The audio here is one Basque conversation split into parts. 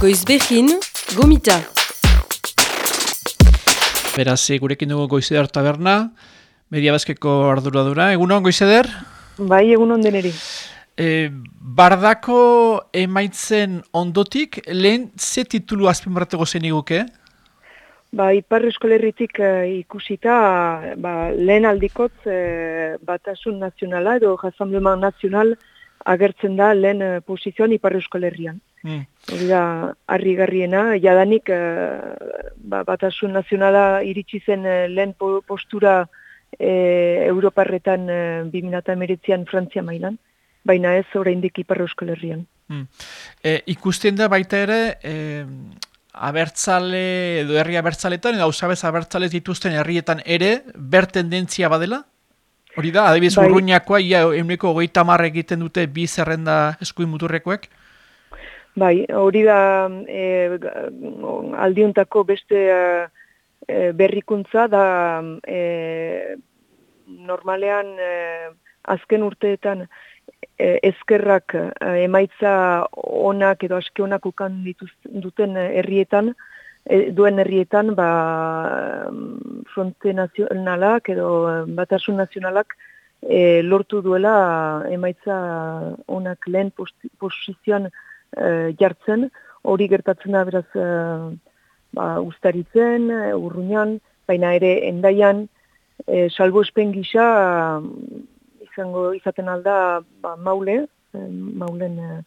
Goizbehin, gomita. Beraz, eh, gurekin dugu goizeder taberna, media bazkeko arduradura. Egunon, goizeder? Bai, egunon deneri. E, bardako emaitzen ondotik, lehen ze titulu azpimarratego zen iguke? Ba, Ipar Eskolerritik uh, ikusita, ba, lehen aldikotz uh, batasun nazionala edo jazambleman nazional agertzen da lehen uh, posizioan Ipar Eskolerrian. Mm. Hori da, harri garriena, jadanik uh, ba, batasun nazionala iritsi zen uh, lehen postura uh, Europarretan uh, 2008an Frantzia mailan, baina ez oraindik Ipar Eskolerrian. Mm. E, ikusten da baita ere, abertzale edo herri abertzaletan edo ausabez abertzale dituzten herrietan ere ber tendentzia badela? Hori da, adibidez bai. urruñakoa, ia euneko goita egiten dute bi zerrenda eskuin muturrekoek? Bai, hori da e, aldiuntako beste e, berrikuntza da e, normalean e, azken urteetan E, ezkerrak emaitza onak edo aske onak ukan duten herrietan, e, duen herrietan, ba, fronte nazionalak edo batasun nazionalak e, lortu duela emaitza onak lehen posizioan jartzen, hori gertatzen da beraz e, ba, ustaritzen, urruñan, baina ere endaian, e, salbo espen gisa, izango izaten alda ba, maule, maulen eh,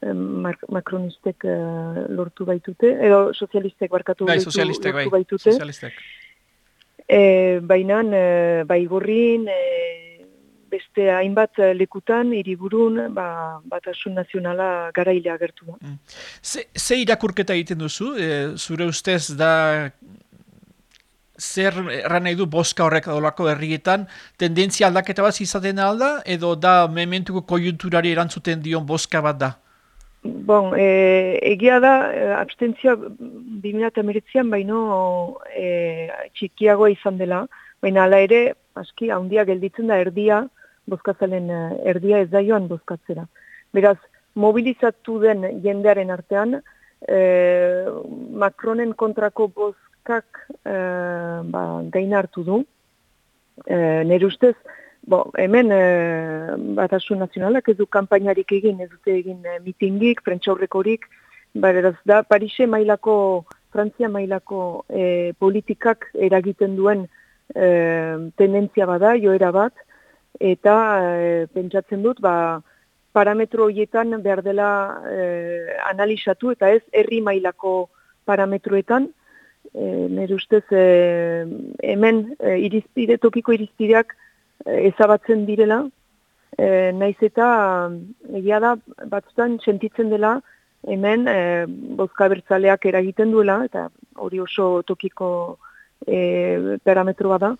makronistek eh, lortu baitute, edo sozialistek barkatu bai, sozialistek, lortu bai, baitute. Sozialistek. E, Baina, e, bai gorrin, beste hainbat lekutan, hiriburun, ba, batasun nazionala garailea agertu da. Mm. Ze, ze irakurketa egiten duzu? E, zure ustez da zer erran nahi du boska horrek adolako herrietan, tendentzia aldaketa bat izaten alda, edo da mementuko kojunturari erantzuten dion boska bat da? Bon, e, egia da, e, abstentzia 2008an baino e, txikiagoa izan dela, baina ala ere, aski, handia gelditzen da erdia, bozkazalen e, erdia ez da joan bozkatzera. Beraz, mobilizatu den jendearen artean, e, Macronen kontrako boz Kak e, ba, gain hartu du. E, Nire ustez, bo, hemen e, batasun nazionalak ez du kampainarik egin, ez dute egin e, mitingik, prentxaurrekorik, bareraz da, Parise mailako, Frantzia mailako e, politikak eragiten duen e, tendentzia bada, joera bat, eta e, pentsatzen dut, ba, parametro horietan behar dela e, analizatu, eta ez herri mailako parametroetan, e, nire ustez e, hemen e, irizpide, tokiko irizpideak ezabatzen direla, e, naiz eta egia da batzutan sentitzen dela hemen e, bozka bertzaleak eragiten duela, eta hori oso tokiko e, parametroa da,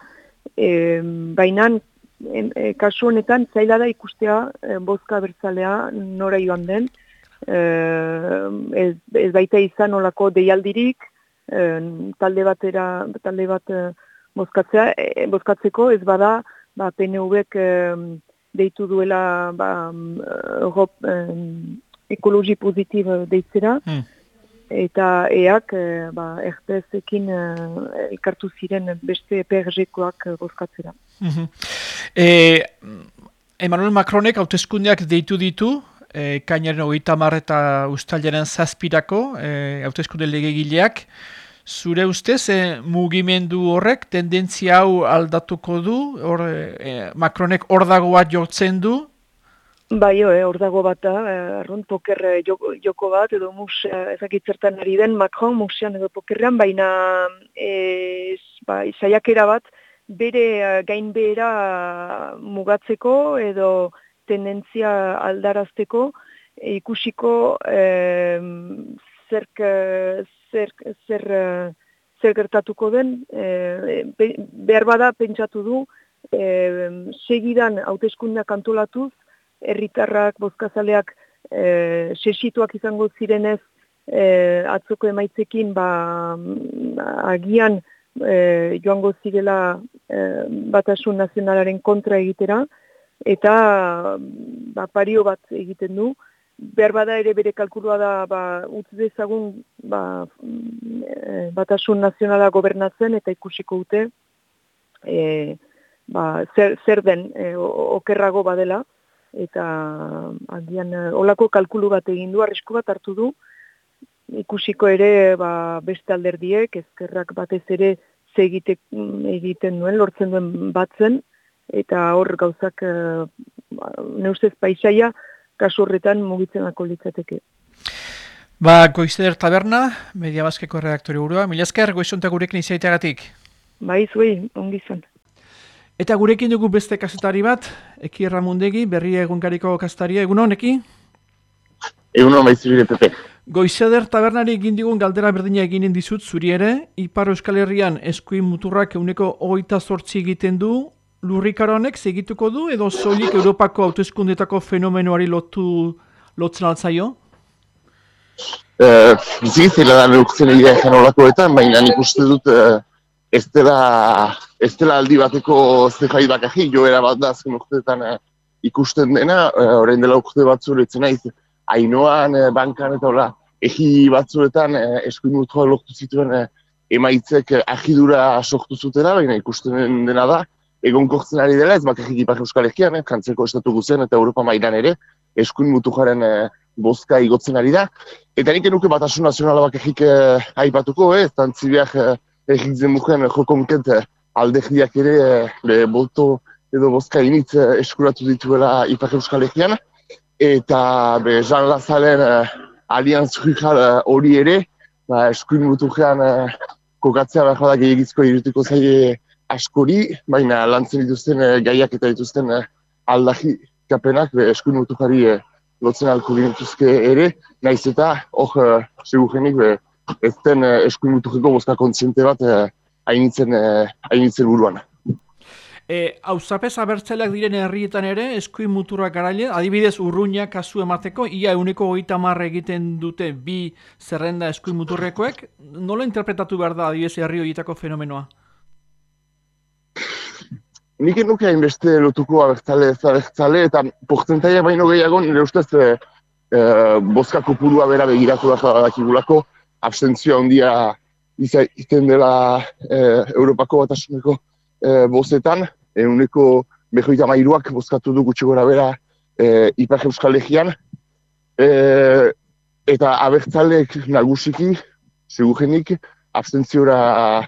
e, baina e, kasu honetan zaila da ikustea e, bozka bertzalea nora joan den, e, ez, ez baita izan olako deialdirik, talde batera talde bat uh, bozkatzea e, bozkatzeko ez bada ba PNVek deitu duela ba Europ ekologi positibo deitzera hmm. eta eak uh, ba RPSekin ikartu ziren beste PRGkoak uh, bozkatzera. Mm e, Emmanuel Macronek hauteskundeak deitu ditu E, kainaren hogeita eta ustalaren zazpirako, e, hautezkunde legegileak, Zure ustez, eh, mugimendu horrek tendentzia hau aldatuko du, or, eh, Macronek hor dago bat jortzen du? Bai, eh, hor dago bat da, eh, arrun poker eh, joko, joko bat, edo mus, eh, ezakitzertan ari den Macron musian edo pokerrean, baina eh, ba, izaiakera bat, bere eh, gain behera mugatzeko edo tendentzia aldarazteko, ikusiko eh, zerk, zer, zer, eh, zer gertatuko den, e, behar bada pentsatu du, e, segidan hauteskundak antolatuz, herritarrak, bozkazaleak, e, sesituak izango zirenez, e, atzoko emaitzekin, ba, agian, e, joango zirela e, batasun nazionalaren kontra egitera, eta ba, pario bat egiten du, behar bada ere bere kalkulua da, ba, utz dezagun, ba, e, batasun nazionala gobernatzen eta ikusiko dute, e, ba, zer, zer den e, okerrago badela, eta handian olako kalkulu bat egin du, arrisku bat hartu du, ikusiko ere ba, beste alderdiek, ezkerrak batez ere ze egiten duen, lortzen duen batzen, eta hor gauzak e, ba, neustez paisaia, kasu horretan mugitzen lako litzateke. Ba, Goizeder Taberna, Media Baskeko redaktori burua. Mila esker, goizonta gurekin izaiteagatik. Ba, izuei, ongi zen. Eta gurekin dugu beste kasetari bat, Eki Erramundegi, berri egunkariko kastaria, egun honeki? Egun hon baizibire, Pepe. Goizeder tabernari egin digun galdera berdina eginen dizut zuri ere, Ipar Euskal Herrian eskuin muturrak euneko oita sortzi egiten du, lurrikaro honek segituko du edo soilik Europako autoeskundetako fenomenoari lotu lotzen altzaio? Uh, Bizik zela da neukzen egia ezan olakoetan, baina nik uste dut uh, ez, dela, ez dela aldi bateko zehai bakaji, joera bat da azken urteetan uh, ikusten dena, orain dela urte batzuretzen naiz, hainoan, uh, bankan eta hola, egi batzuetan uh, eskuin mutua lortu zituen uh, emaitzek uh, ahidura sortu zutela, baina ikusten dena da, egon kortzen ari dela, ez bakarrik ipar euskal egian, eh, kantzeko estatu guzen eta Europa mailan ere, eskuin mutu jaren eh, bozka igotzen ari da. Eta nik enuke batasun nazionala bakarrik eh, aipatuko, eh, ez tantzibiak eh, egin zen mugen eh, jokonket eh, aldegiak ere eh, bolto edo bozka initz eh, eskuratu dituela ipar euskal egian. Eta be, Jean Lazaren eh, alianz eh, hori ere, ba, eskuin mutu jean eh, kokatzea behar da gehiagizko irutiko zaie askori, baina lantzen dituzten e, gaiak eta dituzten e, aldahi kapenak be, eskuin mutu jari e, lotzen alko ginetuzke ere, naiz eta hor e, segurenik be, ez den e, eskuin mutu jiko boska kontziente bat hainitzen e, buruan. E, Auzapez abertzeleak diren herrietan ere, eskuin muturrak garaile, adibidez urruña kasu emateko, ia euneko goita marra egiten dute bi zerrenda eskuin muturrekoek, nola interpretatu behar da adibidez herri horietako fenomenoa? Nik enuke hainbeste lotuko abertzale ez eta portzentaia baino gehiago nire ustez e, e, boska kopurua bera begiratu da dakigulako, abstentzioa ondia izan dela e, Europako batasuneko e, bozetan, eguneko behoita mairuak bozkatu du gutxi gora bera e, Ipar Euskal Legian, e, eta abertzaleek nagusiki, segurenik, abstentziora,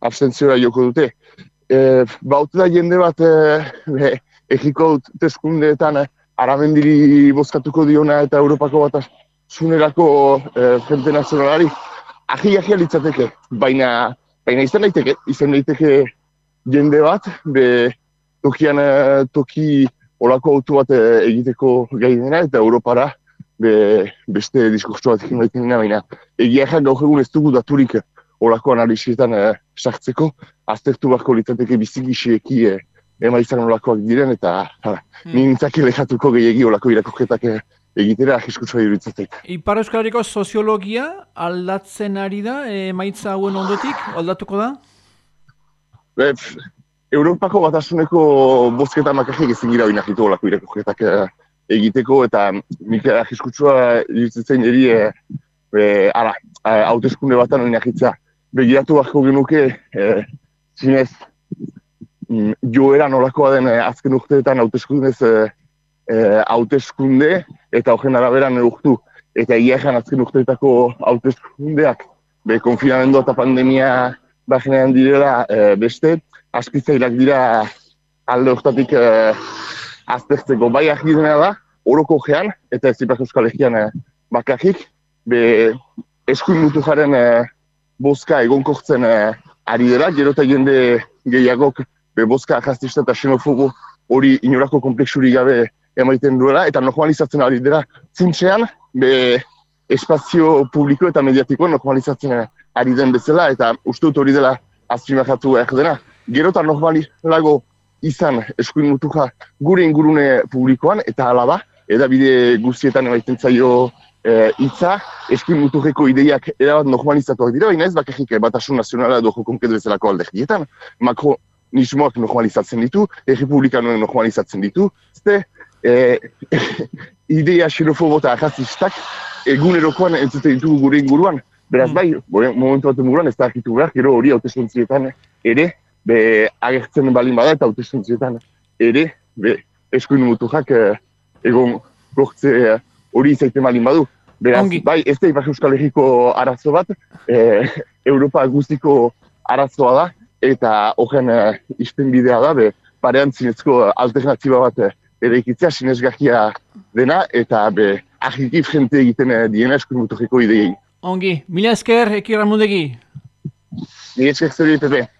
abstentziora joko dute e, baute da jende bat e, egiko teskundeetan e, aramendiri bozkatuko diona eta Europako bat sunerako e, jente nazionalari. Ahi ahi litzateke, baina, baina izan daiteke, izan daiteke jende bat, be, tokian e, toki olako autu bat e, egiteko gai dena eta Europara be, beste diskurtso bat egin baina egia gaur egun ez dugu daturik olako analizietan e, sartzeko, aztertu barko litzateke bizikisieki e, ema izan olakoak diren, eta hala, hmm. nintzaki lehatuko gehiagi olako irakoketak eh, egitera ahiskutsua iruditzatek. Ipar Euskalariko soziologia aldatzen ari da, emaitza hauen ondotik, aldatuko da? Be, Europako batasuneko bozketa makajek ezin gira bina jitu olako irakoketak egiteko, eta nik ahiskutsua iruditzatzen eri, e, ara, hauteskunde batan hori begiratu beharko genuke, e, zinez, mm, joera nolakoa den e, azken urteetan hauteskundez e, e, hauteskunde eta horren arabera neurtu. Eta egia azken urteetako hauteskundeak, be, konfinamendu eta pandemia bajenean direla e, beste, askitzailak dira alde hortatik e, aztertzeko. Bai argi dena da, oroko gean, eta ez zipak euskal egian e, bakarrik, be, eskuin mutu jaren e, boska egonkortzen uh, ari dela, gero eta jende gehiagok be boska jaztista eta xenofobo hori inorako komplexuri gabe emaiten duela, eta normalizatzen ari dela zintxean, be espazio publiko eta mediatiko normalizatzen ari den bezala, eta uste dut hori dela azpimakatu behar dena. Gero eta normalilago izan eskuin mutuja gure ingurune publikoan, eta alaba, edabide guztietan emaiten zaio hitza, e, eskuin muturreko ideiak erabat normalizatuak dira, baina ez bakarrik batasun nazionala edo jokonkedu ezalako alderdietan. Makronismoak normalizatzen ditu, errepublikanoen normalizatzen ditu, zte, e, idea xenofobo eta arrazistak egunerokoan entzuten ditugu gure inguruan. Beraz Mm. bai, bore- momentu bat inguruan ez da argitu behar, gero hori hautestontzietan ere, be agertzen balin bada eta hautestontzietan ere, be eskuin mutuak eh, egon gortze eh, hori izaiten balin badu. Beraz, Ongi. bai, ez da Ipar Euskal Herriko arazo bat, eh, Europa guztiko arazoa da, eta horren eh, bidea da, be, parean zinezko alternatiba bat eh, eraikitzea sinesgarria dena, eta be, argiki frente egiten eh, diena eskuin mutukiko ideiei. Ongi, mila esker, ekirra mundegi. Ni esker zeri, Pepe.